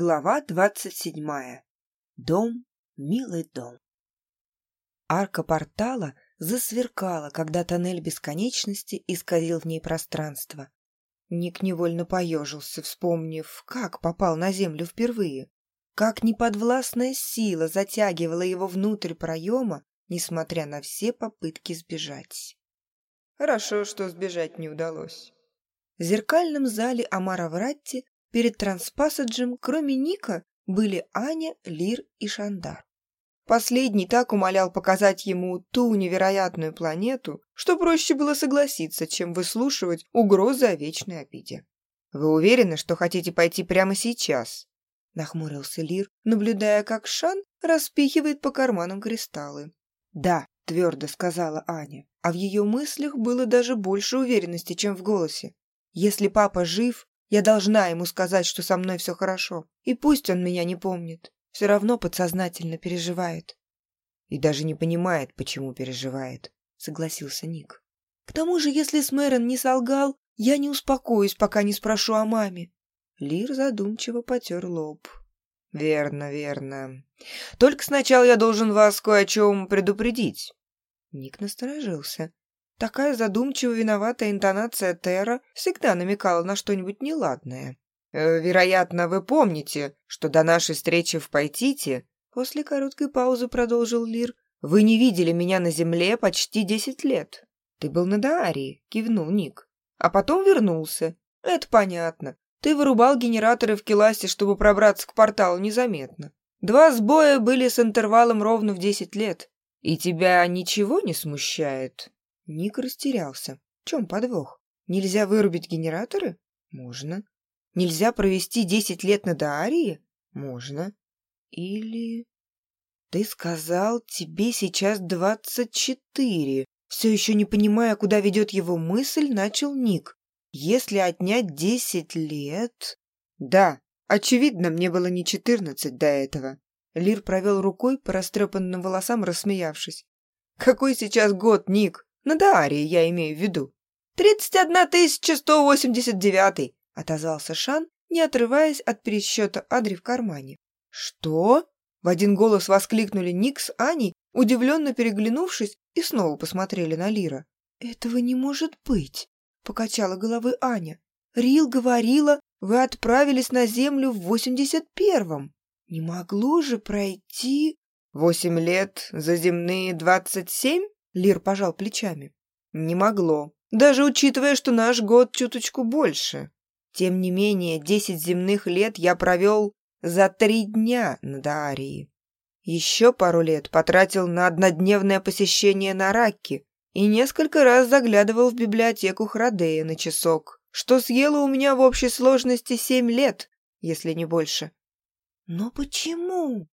Глава двадцать седьмая. Дом, милый дом. Арка портала засверкала, когда тоннель бесконечности исказил в ней пространство. Ник невольно поежился, вспомнив, как попал на землю впервые. Как неподвластная сила затягивала его внутрь проема, несмотря на все попытки сбежать. Хорошо, что сбежать не удалось. В зеркальном зале Амара Вратти Перед транспассаджем, кроме Ника, были Аня, Лир и Шандар. Последний так умолял показать ему ту невероятную планету, что проще было согласиться, чем выслушивать угрозы о вечной обиде. «Вы уверены, что хотите пойти прямо сейчас?» — нахмурился Лир, наблюдая, как Шан распихивает по карманам кристаллы. «Да», — твердо сказала Аня, а в ее мыслях было даже больше уверенности, чем в голосе. «Если папа жив, я должна ему сказать, что со мной все хорошо. И пусть он меня не помнит. Все равно подсознательно переживает. И даже не понимает, почему переживает, согласился Ник. К тому же, если Смэрон не солгал, я не успокоюсь, пока не спрошу о маме. Лир задумчиво потер лоб. «Верно, верно. Только сначала я должен вас кое о чем предупредить». Ник насторожился. Такая задумчиво виноватая интонация Тера всегда намекала на что-нибудь неладное. «Э, «Вероятно, вы помните, что до нашей встречи в Пайтите...» После короткой паузы продолжил Лир. «Вы не видели меня на земле почти десять лет. Ты был на Даарии», — кивнул Ник. «А потом вернулся. Это понятно. Ты вырубал генераторы в Келасе, чтобы пробраться к порталу незаметно. Два сбоя были с интервалом ровно в десять лет. И тебя ничего не смущает?» Ник растерялся. В чем подвох? Нельзя вырубить генераторы? Можно. Нельзя провести десять лет на Даарии? Можно. Или... Ты сказал, тебе сейчас двадцать четыре. Все еще не понимая, куда ведет его мысль, начал Ник. Если отнять десять лет... Да, очевидно, мне было не четырнадцать до этого. Лир провел рукой по растрепанным волосам, рассмеявшись. Какой сейчас год, Ник? На Даарии я имею в виду. «Тридцать одна тысяча сто восемьдесят девятый», — отозвался Шан, не отрываясь от пересчета Адри в кармане. «Что?» — в один голос воскликнули Ник с Аней, удивленно переглянувшись, и снова посмотрели на Лира. «Этого не может быть», — покачала головой Аня. «Рил говорила, вы отправились на Землю в восемьдесят первом. Не могло же пройти...» «Восемь лет за земные двадцать семь?» Лир пожал плечами. Не могло. Даже учитывая, что наш год чуточку больше. Тем не менее, десять земных лет я провел за три дня на Даарии. Еще пару лет потратил на однодневное посещение на Ракки и несколько раз заглядывал в библиотеку Храдея на часок, что съело у меня в общей сложности семь лет, если не больше. Но почему?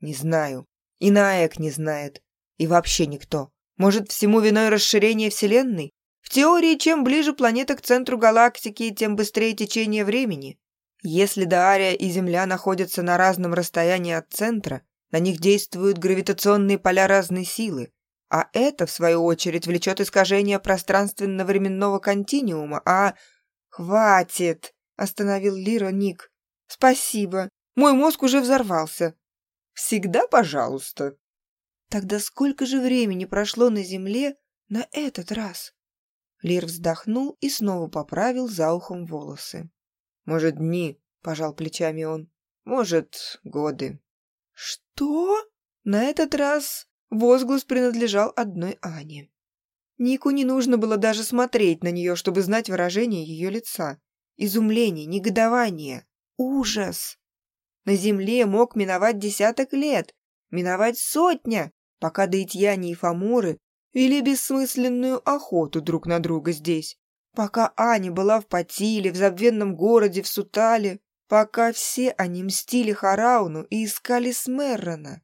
Не знаю. И Наэк не знает. И вообще никто. Может, всему виной расширение Вселенной? В теории, чем ближе планета к центру галактики, тем быстрее течение времени. Если Даария и Земля находятся на разном расстоянии от центра, на них действуют гравитационные поля разной силы, а это, в свою очередь, влечет искажение пространственно-временного континуума, а... «Хватит!» — остановил Лира Ник. «Спасибо. Мой мозг уже взорвался». «Всегда пожалуйста», Тогда сколько же времени прошло на земле на этот раз? Лир вздохнул и снова поправил за ухом волосы. «Может, дни?» — пожал плечами он. «Может, годы». «Что?» На этот раз возглас принадлежал одной Ане. Нику не нужно было даже смотреть на нее, чтобы знать выражение ее лица. Изумление, негодование, ужас. На земле мог миновать десяток лет, миновать сотня, пока Даитьяне и Фаморы вели бессмысленную охоту друг на друга здесь, пока Аня была в Патиле, в забвенном городе, в Сутале, пока все они мстили Харауну и искали Смеррона.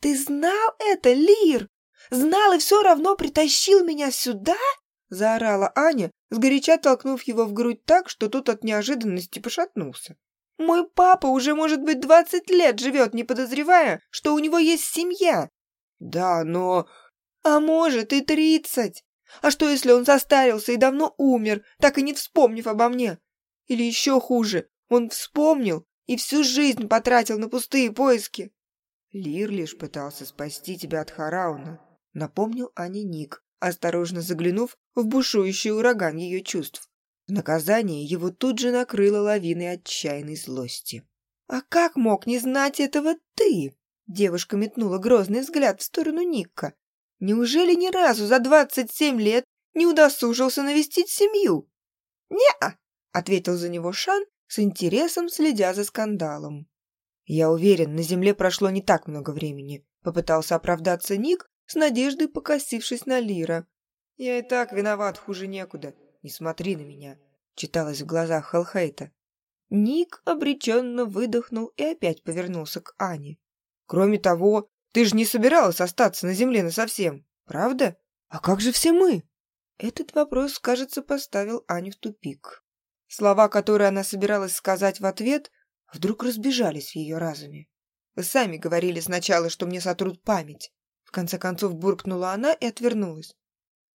«Ты знал это, Лир? Знал и все равно притащил меня сюда?» — заорала Аня, сгоряча толкнув его в грудь так, что тот от неожиданности пошатнулся. «Мой папа уже, может быть, двадцать лет живет, не подозревая, что у него есть семья, «Да, но...» «А может, и тридцать. А что, если он состарился и давно умер, так и не вспомнив обо мне? Или еще хуже, он вспомнил и всю жизнь потратил на пустые поиски. Лир лишь пытался спасти тебя от Харауна, напомнил Ани Ник, осторожно заглянув в бушующий ураган ее чувств. Наказание его тут же накрыло лавиной отчаянной злости. «А как мог не знать этого ты?» Девушка метнула грозный взгляд в сторону Никка. «Неужели ни разу за двадцать семь лет не удосужился навестить семью?» «Не-а», — ответил за него Шан, с интересом следя за скандалом. «Я уверен, на земле прошло не так много времени», — попытался оправдаться Ник, с надеждой покосившись на Лира. «Я и так виноват, хуже некуда. Не смотри на меня», — читалось в глазах Хелхейта. Ник обреченно выдохнул и опять повернулся к Ане. «Кроме того, ты же не собиралась остаться на земле насовсем, правда? А как же все мы?» Этот вопрос, кажется, поставил Аню в тупик. Слова, которые она собиралась сказать в ответ, вдруг разбежались в ее разуме. «Вы сами говорили сначала, что мне сотрут память». В конце концов буркнула она и отвернулась.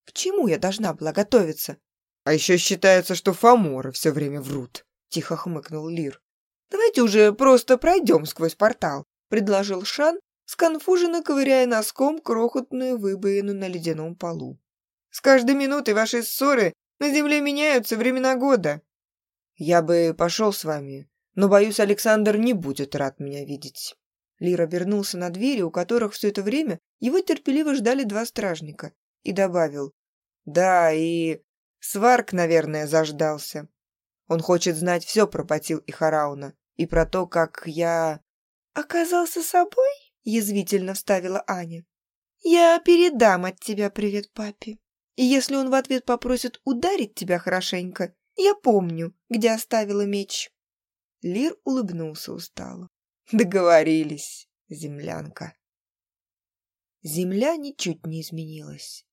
«К чему я должна была готовиться?» «А еще считается, что фаморы все время врут», — тихо хмыкнул Лир. «Давайте уже просто пройдем сквозь портал», — предложил Шан, сконфуженно ковыряя носком крохотную выбоину на ледяном полу. «С каждой минутой вашей ссоры на земле меняются времена года». «Я бы пошел с вами, но, боюсь, Александр не будет рад меня видеть». Лир обернулся на двери, у которых все это время его терпеливо ждали два стражника, и добавил. «Да, и Сварк, наверное, заждался. Он хочет знать все про Патил и Харауна, и про то, как я...» «Оказался собой?» — язвительно вставила Аня. «Я передам от тебя привет папе. И если он в ответ попросит ударить тебя хорошенько, я помню, где оставила меч». Лир улыбнулся устало. Договорились, землянка. Земля ничуть не изменилась.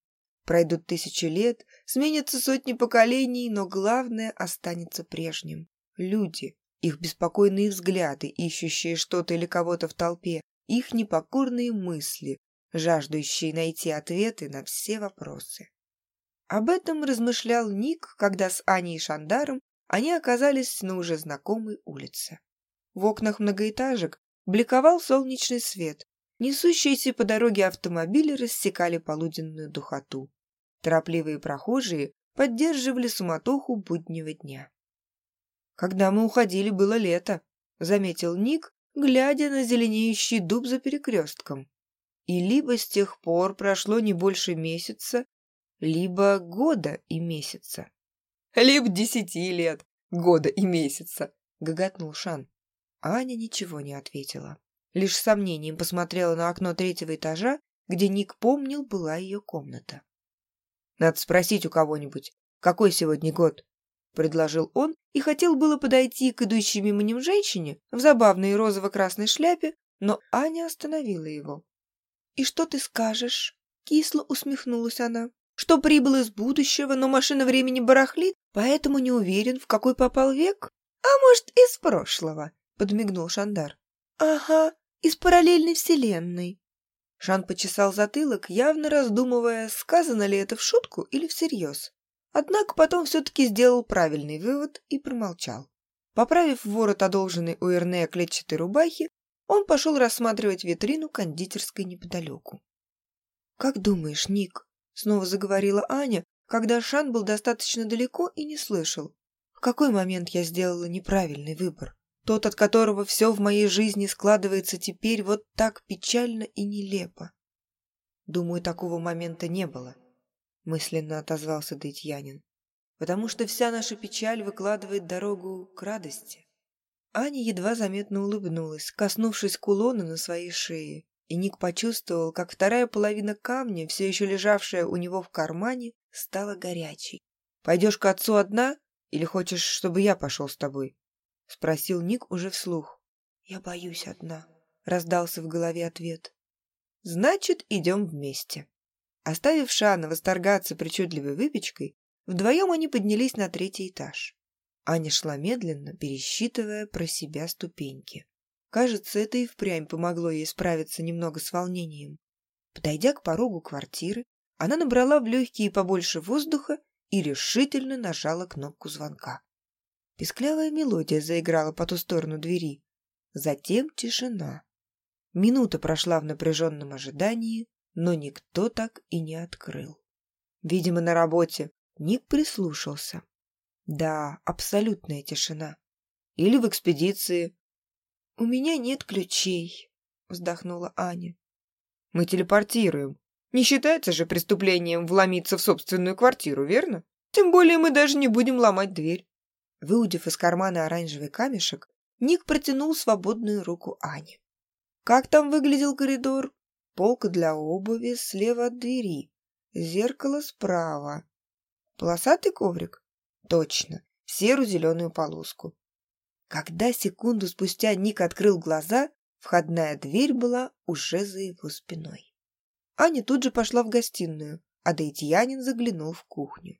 Пройдут тысячи лет, сменятся сотни поколений, но главное останется прежним. Люди, их беспокойные взгляды, ищущие что-то или кого-то в толпе, их непокорные мысли, жаждущие найти ответы на все вопросы. Об этом размышлял Ник, когда с Аней и Шандаром они оказались на уже знакомой улице. В окнах многоэтажек бликовал солнечный свет. Несущиеся по дороге автомобили рассекали полуденную духоту. Торопливые прохожие поддерживали суматоху буднего дня. «Когда мы уходили, было лето», — заметил Ник, глядя на зеленеющий дуб за перекрестком. «И либо с тех пор прошло не больше месяца, либо года и месяца». «Либо десяти лет, года и месяца», — гоготнул Шан. Аня ничего не ответила. Лишь с сомнением посмотрела на окно третьего этажа, где Ник помнил, была ее комната. «Надо спросить у кого-нибудь, какой сегодня год?» — предложил он и хотел было подойти к идущей мимо ним женщине в забавной розово-красной шляпе, но Аня остановила его. «И что ты скажешь?» — кисло усмехнулась она. «Что прибыл из будущего, но машина времени барахлит, поэтому не уверен, в какой попал век? А может, из прошлого?» подмигнул Шандар. «Ага, из параллельной вселенной». Шан почесал затылок, явно раздумывая, сказано ли это в шутку или всерьез. Однако потом все-таки сделал правильный вывод и промолчал. Поправив ворот одолженной у Эрнея клетчатой рубахи, он пошел рассматривать витрину кондитерской неподалеку. «Как думаешь, Ник?» — снова заговорила Аня, когда Шан был достаточно далеко и не слышал. «В какой момент я сделала неправильный выбор?» Тот, от которого все в моей жизни складывается теперь вот так печально и нелепо. Думаю, такого момента не было, мысленно отозвался Дейтьянин, потому что вся наша печаль выкладывает дорогу к радости. Аня едва заметно улыбнулась, коснувшись кулона на своей шее, и Ник почувствовал, как вторая половина камня, все еще лежавшая у него в кармане, стала горячей. «Пойдешь к отцу одна или хочешь, чтобы я пошел с тобой?» — спросил Ник уже вслух. «Я боюсь одна», — раздался в голове ответ. «Значит, идем вместе». Оставив Шана восторгаться причудливой выпечкой, вдвоем они поднялись на третий этаж. Аня шла медленно, пересчитывая про себя ступеньки. Кажется, это и впрямь помогло ей справиться немного с волнением. Подойдя к порогу квартиры, она набрала в легкие побольше воздуха и решительно нажала кнопку звонка. Песклявая мелодия заиграла по ту сторону двери. Затем тишина. Минута прошла в напряженном ожидании, но никто так и не открыл. Видимо, на работе Ник прислушался. Да, абсолютная тишина. Или в экспедиции. «У меня нет ключей», — вздохнула Аня. «Мы телепортируем. Не считается же преступлением вломиться в собственную квартиру, верно? Тем более мы даже не будем ломать дверь». Выудив из кармана оранжевый камешек, Ник протянул свободную руку Ане. Как там выглядел коридор? Полка для обуви слева от двери, зеркало справа. Полосатый коврик? Точно, в серую зеленую полоску. Когда секунду спустя Ник открыл глаза, входная дверь была уже за его спиной. Аня тут же пошла в гостиную, а Дейтьянин заглянул в кухню.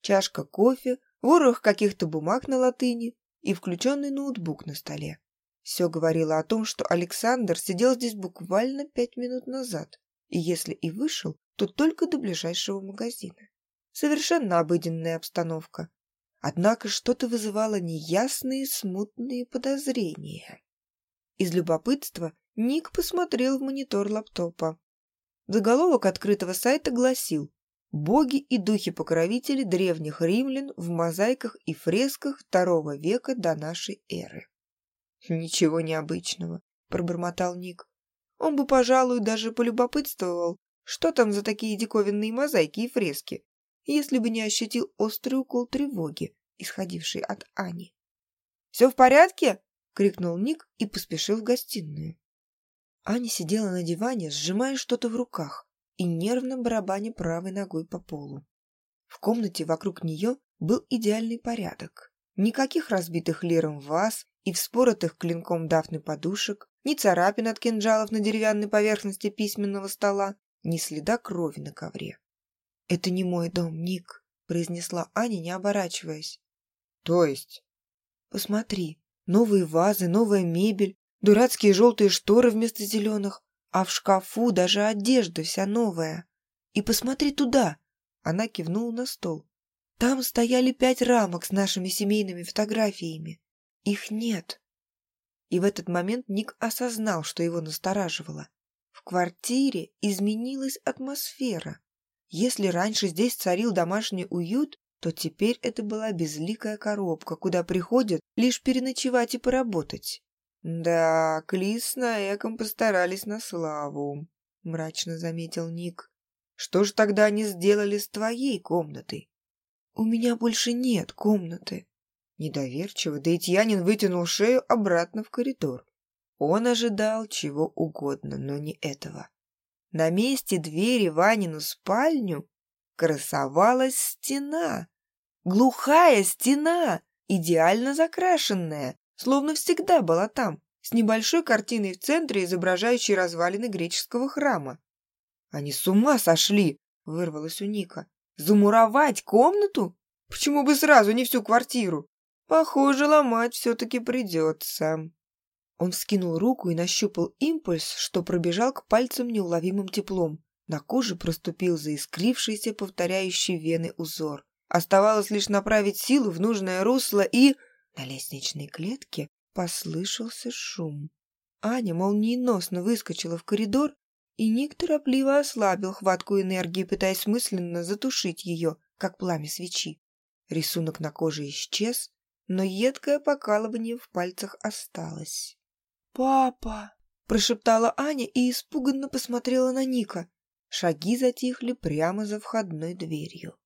Чашка кофе, ворох каких-то бумаг на латыни и включенный ноутбук на столе. Все говорило о том, что Александр сидел здесь буквально пять минут назад, и если и вышел, то только до ближайшего магазина. Совершенно обыденная обстановка. Однако что-то вызывало неясные смутные подозрения. Из любопытства Ник посмотрел в монитор лаптопа. Заголовок открытого сайта гласил боги и духи-покровители древних римлян в мозаиках и фресках II века до нашей эры. «Ничего необычного», — пробормотал Ник. «Он бы, пожалуй, даже полюбопытствовал, что там за такие диковинные мозаики и фрески, если бы не ощутил острый укол тревоги, исходивший от Ани. «Все в порядке?» — крикнул Ник и поспешил в гостиную. Аня сидела на диване, сжимая что-то в руках и нервно барабаня правой ногой по полу. В комнате вокруг нее был идеальный порядок. Никаких разбитых лиром ваз и вспоротых клинком дафны подушек, ни царапин от кинжалов на деревянной поверхности письменного стола, ни следа крови на ковре. «Это не мой дом, Ник», — произнесла Аня, не оборачиваясь. «То есть?» «Посмотри, новые вазы, новая мебель, дурацкие желтые шторы вместо зеленых, а в шкафу даже одежда вся новая. И посмотри туда!» Она кивнула на стол. «Там стояли пять рамок с нашими семейными фотографиями. Их нет». И в этот момент Ник осознал, что его настораживало. В квартире изменилась атмосфера. Если раньше здесь царил домашний уют, то теперь это была безликая коробка, куда приходят лишь переночевать и поработать. «Да, Клис с Наэком постарались на славу», — мрачно заметил Ник. «Что же тогда они сделали с твоей комнатой?» «У меня больше нет комнаты». Недоверчиво Дейтьянин вытянул шею обратно в коридор. Он ожидал чего угодно, но не этого. На месте двери в Анину спальню красовалась стена. Глухая стена, идеально закрашенная, словно всегда была там, с небольшой картиной в центре, изображающей развалины греческого храма. «Они с ума сошли!» — вырвалось у Ника. «Замуровать комнату? Почему бы сразу не всю квартиру? Похоже, ломать все-таки придется». Он вскинул руку и нащупал импульс, что пробежал к пальцам неуловимым теплом. На коже проступил заискрившийся, повторяющий вены узор. Оставалось лишь направить силу в нужное русло и... На лестничной клетке послышался шум. Аня молниеносно выскочила в коридор, и Ник торопливо ослабил хватку энергии, пытаясь мысленно затушить ее, как пламя свечи. Рисунок на коже исчез, но едкое покалывание в пальцах осталось. «Папа!» – прошептала Аня и испуганно посмотрела на Ника. Шаги затихли прямо за входной дверью.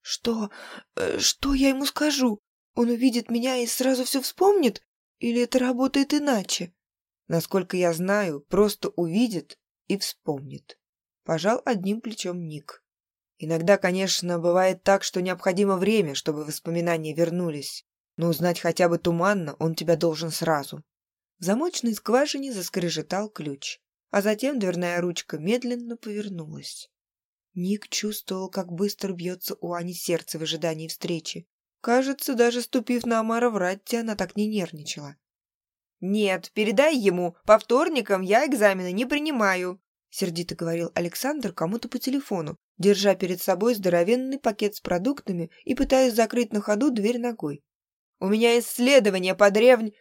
«Что? Э, что я ему скажу? Он увидит меня и сразу все вспомнит? Или это работает иначе? Насколько я знаю, просто увидит и вспомнит. Пожал одним плечом Ник. Иногда, конечно, бывает так, что необходимо время, чтобы воспоминания вернулись. Но узнать хотя бы туманно он тебя должен сразу. В замочной скважине заскрежетал ключ, а затем дверная ручка медленно повернулась. Ник чувствовал, как быстро бьется у Ани сердце в ожидании встречи. Кажется, даже ступив на Амара Вратти, она так не нервничала. «Нет, передай ему, по вторникам я экзамены не принимаю», сердито говорил Александр кому-то по телефону, держа перед собой здоровенный пакет с продуктами и пытаясь закрыть на ходу дверь ногой. «У меня исследование по древнь...»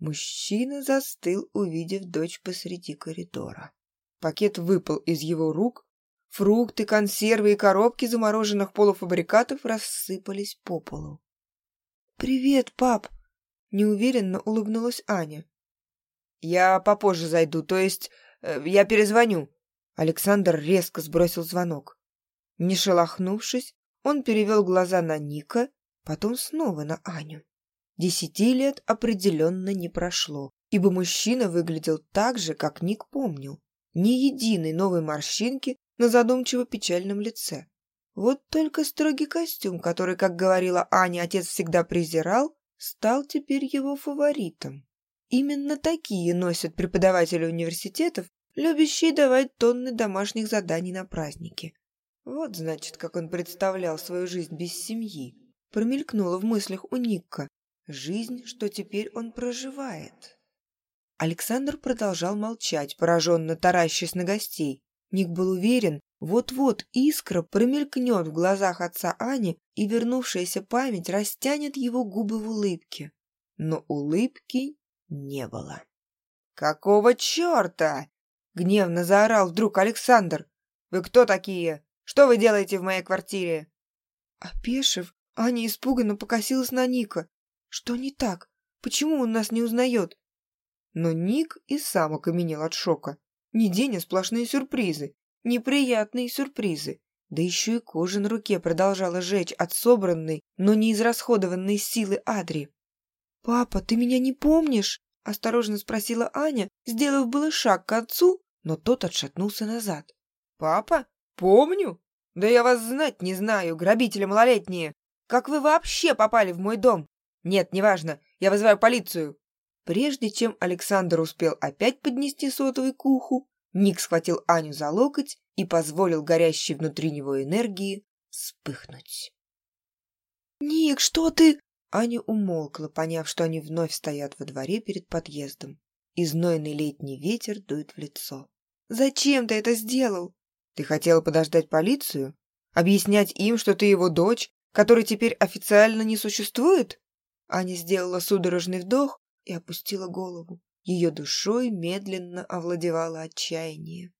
Мужчина застыл, увидев дочь посреди коридора. Пакет выпал из его рук, фрукты, консервы и коробки замороженных полуфабрикатов рассыпались по полу. «Привет, пап!» — неуверенно улыбнулась Аня. «Я попозже зайду, то есть э, я перезвоню». Александр резко сбросил звонок. Не шелохнувшись, он перевел глаза на Ника, потом снова на Аню. Десяти лет определенно не прошло, ибо мужчина выглядел так же, как Ник помнил. Ни единой новой морщинки на задумчиво-печальном лице. Вот только строгий костюм, который, как говорила Аня, отец всегда презирал, стал теперь его фаворитом. Именно такие носят преподаватели университетов, любящие давать тонны домашних заданий на праздники. Вот, значит, как он представлял свою жизнь без семьи. Промелькнуло в мыслях у Никка, Жизнь, что теперь он проживает. Александр продолжал молчать, пораженно таращась на гостей. Ник был уверен, вот-вот искра промелькнет в глазах отца Ани, и вернувшаяся память растянет его губы в улыбке. Но улыбки не было. «Какого черта?» — гневно заорал вдруг Александр. «Вы кто такие? Что вы делаете в моей квартире?» Опешив, Аня испуганно покосилась на Ника. Что не так? Почему он нас не узнает? Но Ник и сам окаменел от шока. Не день, а сплошные сюрпризы. Неприятные сюрпризы. Да еще и кожа на руке продолжала жечь от собранной, но не израсходованной силы Адри. «Папа, ты меня не помнишь?» – осторожно спросила Аня, сделав было шаг к отцу, но тот отшатнулся назад. «Папа? Помню? Да я вас знать не знаю, грабители малолетние. Как вы вообще попали в мой дом? «Нет, неважно, я вызываю полицию!» Прежде чем Александр успел опять поднести сотовый к уху, Ник схватил Аню за локоть и позволил горящей внутри него энергии вспыхнуть. «Ник, что ты...» Аня умолкла, поняв, что они вновь стоят во дворе перед подъездом. И знойный летний ветер дует в лицо. «Зачем ты это сделал?» «Ты хотела подождать полицию? Объяснять им, что ты его дочь, которой теперь официально не существует?» Аня сделала судорожный вдох и опустила голову. Ее душой медленно овладевало отчаяние.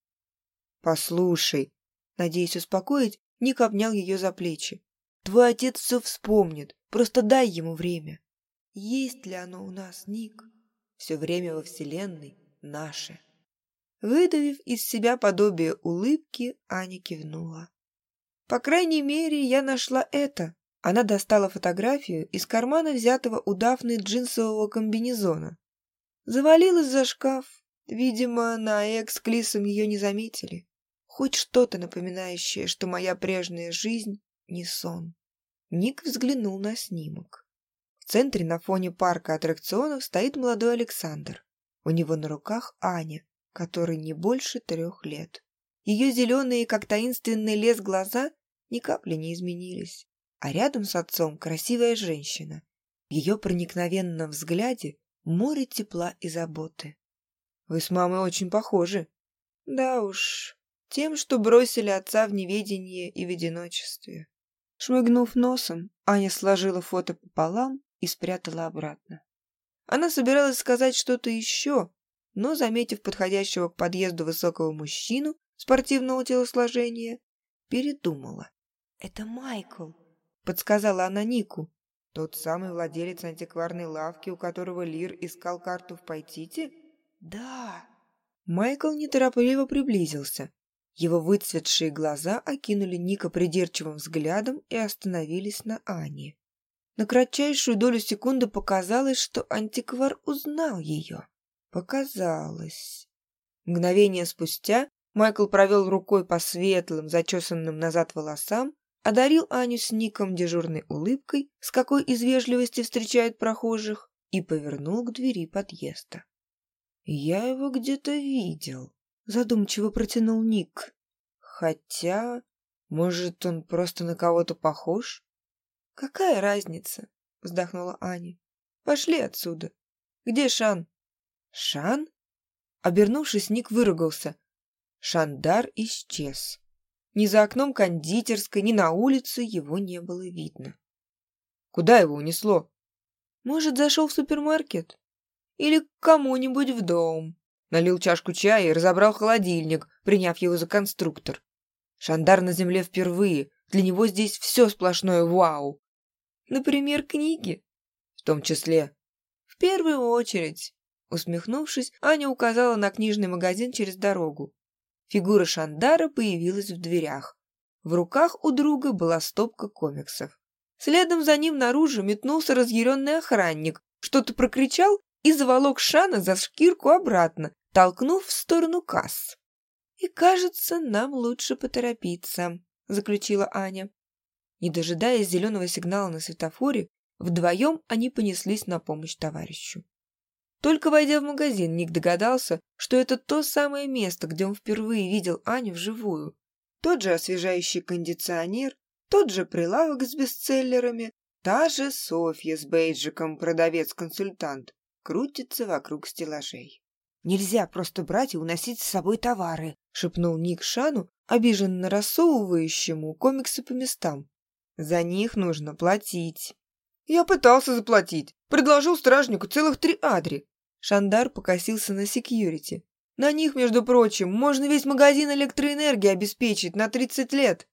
«Послушай», надеясь успокоить, Ник обнял ее за плечи. «Твой отец все вспомнит, просто дай ему время». «Есть ли оно у нас, Ник?» «Все время во Вселенной наше». Выдавив из себя подобие улыбки, Аня кивнула. «По крайней мере, я нашла это», она достала фотографию из кармана взятого у Дафны джинсового комбинезона. Завалилась за шкаф. Видимо, на экс Клисом ее не заметили. Хоть что-то напоминающее, что моя прежняя жизнь не сон. Ник взглянул на снимок. В центре на фоне парка аттракционов стоит молодой Александр. У него на руках Аня, которой не больше трех лет. Ее зеленые, как таинственный лес, глаза ни капли не изменились а рядом с отцом красивая женщина. В ее проникновенном взгляде море тепла и заботы. «Вы с мамой очень похожи». «Да уж, тем, что бросили отца в неведении и в одиночестве». Шмыгнув носом, Аня сложила фото пополам и спрятала обратно. Она собиралась сказать что-то еще, но, заметив подходящего к подъезду высокого мужчину спортивного телосложения, передумала. «Это Майкл», подсказала она Нику. Тот самый владелец антикварной лавки, у которого Лир искал карту в Пайтите? Да. Майкл неторопливо приблизился. Его выцветшие глаза окинули Ника придирчивым взглядом и остановились на Ане. На кратчайшую долю секунды показалось, что антиквар узнал ее. Показалось. Мгновение спустя Майкл провел рукой по светлым, зачесанным назад волосам одарил Аню с Ником дежурной улыбкой, с какой из вежливости встречают прохожих, и повернул к двери подъезда. «Я его где-то видел», — задумчиво протянул Ник. «Хотя, может, он просто на кого-то похож?» «Какая разница?» — вздохнула Аня. «Пошли отсюда. Где Шан?» «Шан?» Обернувшись, Ник выругался. Шандар исчез. Ни за окном кондитерской, ни на улице его не было видно. Куда его унесло? Может, зашел в супермаркет? или к кому-нибудь в дом. Налил чашку чая и разобрал холодильник, приняв его за конструктор. Шандар на земле впервые, для него здесь все сплошное вау. Например, книги. В том числе. В первую очередь. Усмехнувшись, Аня указала на книжный магазин через дорогу. Фигура Шандара появилась в дверях. В руках у друга была стопка комиксов. Следом за ним наружу метнулся разъяренный охранник, что-то прокричал и заволок Шана за шкирку обратно, толкнув в сторону касс. «И кажется, нам лучше поторопиться», — заключила Аня. Не дожидаясь зеленого сигнала на светофоре, вдвоем они понеслись на помощь товарищу. Только войдя в магазин, Ник догадался, что это то самое место, где он впервые видел Аню вживую. Тот же освежающий кондиционер, тот же прилавок с бестселлерами, та же Софья с бейджиком продавец-консультант крутится вокруг стеллажей. «Нельзя просто брать и уносить с собой товары», — шепнул Ник Шану, обиженно рассовывающему комиксы по местам. «За них нужно платить». «Я пытался заплатить. Предложил стражнику целых три адри». Шандар покосился на секьюрити. «На них, между прочим, можно весь магазин электроэнергии обеспечить на 30 лет».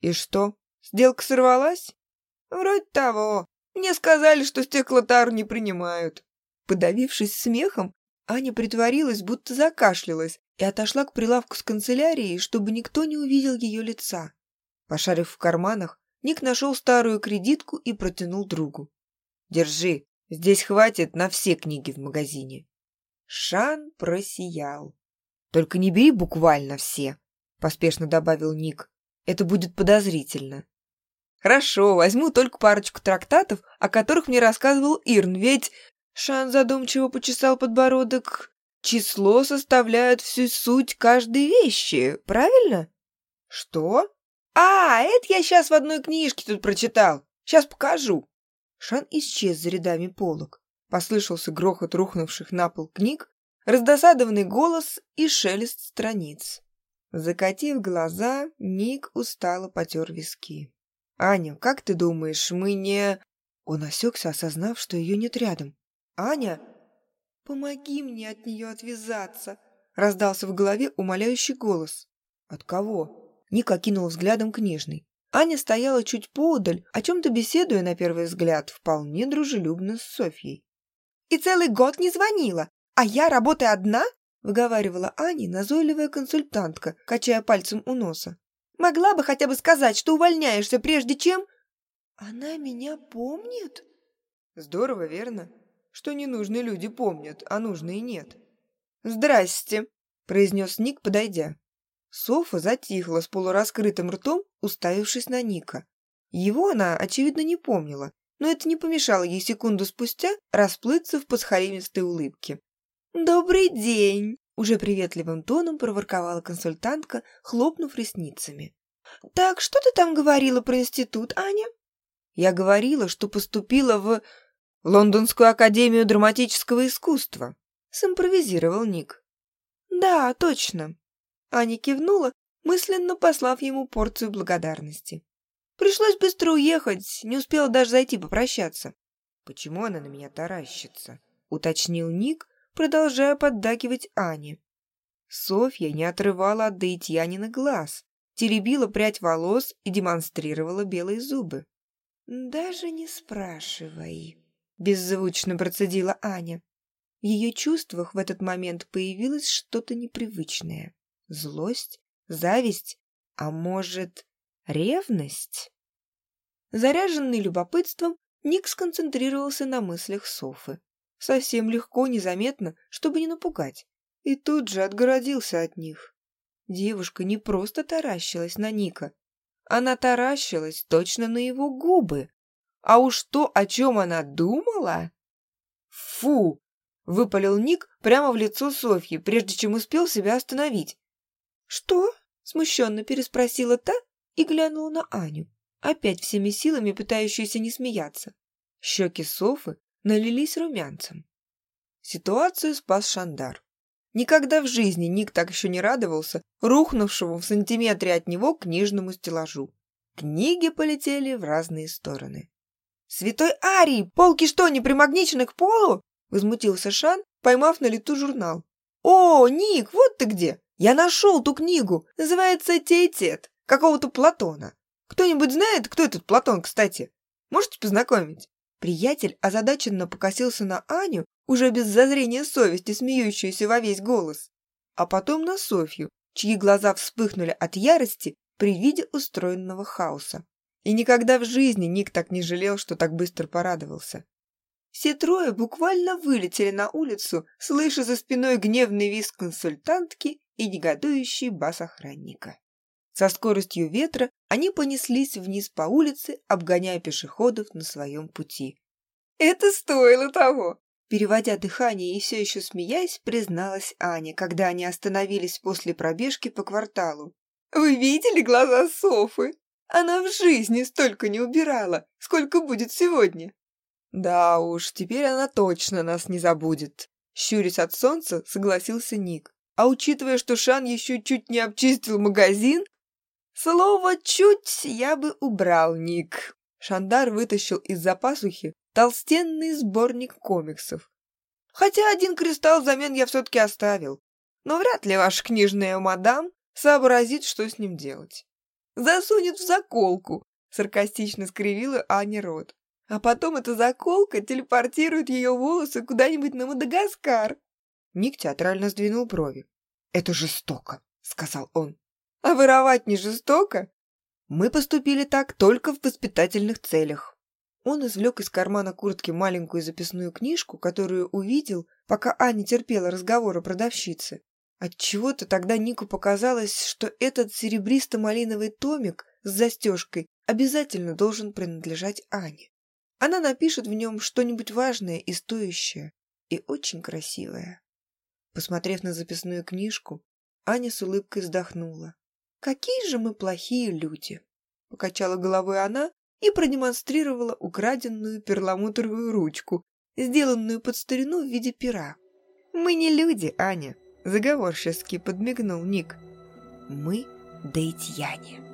«И что, сделка сорвалась?» «Вроде того. Мне сказали, что стеклотару не принимают». Подавившись смехом, Аня притворилась, будто закашлялась, и отошла к прилавку с канцелярией, чтобы никто не увидел ее лица. Пошарив в карманах, Ник нашел старую кредитку и протянул другу. «Держи, здесь хватит на все книги в магазине». Шан просиял. «Только не бери буквально все», — поспешно добавил Ник. «Это будет подозрительно». «Хорошо, возьму только парочку трактатов, о которых мне рассказывал Ирн, ведь Шан задумчиво почесал подбородок. Число составляет всю суть каждой вещи, правильно? Что? А, это я сейчас в одной книжке тут прочитал. Сейчас покажу. Шан исчез за рядами полок. Послышался грохот рухнувших на пол книг, раздосадованный голос и шелест страниц. Закатив глаза, Ник устало потер виски. «Аня, как ты думаешь, мы не...» Он осекся, осознав, что ее нет рядом. «Аня, помоги мне от нее отвязаться!» Раздался в голове умоляющий голос. «От кого?» Ника кинул взглядом книжный. Аня стояла чуть поодаль, о чем-то беседуя на первый взгляд, вполне дружелюбно с Софьей. «И целый год не звонила, а я, работаю одна?» выговаривала Аня, назойливая консультантка, качая пальцем у носа. «Могла бы хотя бы сказать, что увольняешься, прежде чем...» «Она меня помнит?» «Здорово, верно?» что ненужные люди помнят, а нужные нет. «Здрасте», — произнес Ник, подойдя. Софа затихла с полураскрытым ртом, уставившись на Ника. Его она, очевидно, не помнила, но это не помешало ей секунду спустя расплыться в подхалимистой улыбке. «Добрый день!» — уже приветливым тоном проворковала консультантка, хлопнув ресницами. «Так что ты там говорила про институт, Аня?» «Я говорила, что поступила в...» Лондонскую академию драматического искусства», — симпровизировал Ник. «Да, точно». Аня кивнула, мысленно послав ему порцию благодарности. «Пришлось быстро уехать, не успела даже зайти попрощаться». «Почему она на меня таращится?» — уточнил Ник, продолжая поддакивать Ане. Софья не отрывала от Даитьянина глаз, теребила прядь волос и демонстрировала белые зубы. «Даже не спрашивай», беззвучно процедила Аня. В ее чувствах в этот момент появилось что-то непривычное. Злость, зависть, а может, ревность? Заряженный любопытством, Ник сконцентрировался на мыслях Софы. Совсем легко, незаметно, чтобы не напугать. И тут же отгородился от них. Девушка не просто таращилась на Ника. Она таращилась точно на его губы. А уж то, о чем она думала... Фу! Выпалил Ник прямо в лицо Софьи, прежде чем успел себя остановить. «Что?» — смущенно переспросила та и глянула на Аню, опять всеми силами пытающуюся не смеяться. Щеки Софы налились румянцем. Ситуацию спас Шандар. Никогда в жизни Ник так еще не радовался рухнувшему в сантиметре от него книжному стеллажу. Книги полетели в разные стороны. «Святой Арий! Полки что, не примагничены к полу?» Возмутился Шан, поймав на лету журнал. «О, Ник, вот ты где! Я нашел ту книгу! Называется «Тейтет» какого-то Платона. Кто-нибудь знает, кто этот Платон, кстати? Можете познакомить?» Приятель озадаченно покосился на Аню, уже без зазрения совести, смеющуюся во весь голос, а потом на Софью, чьи глаза вспыхнули от ярости при виде устроенного хаоса. И никогда в жизни Ник так не жалел, что так быстро порадовался. Все трое буквально вылетели на улицу, слыша за спиной гневный визг консультантки и негодующий бас охранника. Со скоростью ветра они понеслись вниз по улице, обгоняя пешеходов на своем пути. «Это стоило того!» Переводя дыхание и все еще смеясь, призналась Аня, когда они остановились после пробежки по кварталу. «Вы видели глаза Софы? Она в жизни столько не убирала, сколько будет сегодня!» «Да уж, теперь она точно нас не забудет!» Щурясь от солнца, согласился Ник. А учитывая, что Шан еще чуть не обчистил магазин, Слово «чуть» я бы убрал, Ник. Шандар вытащил из-за пасухи толстенный сборник комиксов. Хотя один кристалл взамен я все-таки оставил. Но вряд ли ваша книжная мадам сообразит, что с ним делать. Засунет в заколку, саркастично скривила Аня рот. А потом эта заколка телепортирует ее волосы куда-нибудь на Мадагаскар. Ник театрально сдвинул брови. «Это жестоко», — сказал он. А воровать не жестоко? Мы поступили так только в воспитательных целях. Он извлек из кармана куртки маленькую записную книжку, которую увидел, пока Аня терпела разговор о продавщице. Отчего-то тогда Нику показалось, что этот серебристо-малиновый томик с застежкой обязательно должен принадлежать Ане. Она напишет в нем что-нибудь важное и стоящее, и очень красивое. Посмотрев на записную книжку, Аня с улыбкой вздохнула. «Какие же мы плохие люди!» Покачала головой она и продемонстрировала украденную перламутровую ручку, сделанную под старину в виде пера. «Мы не люди, Аня!» – заговорчески подмигнул Ник. «Мы дейтьяне!»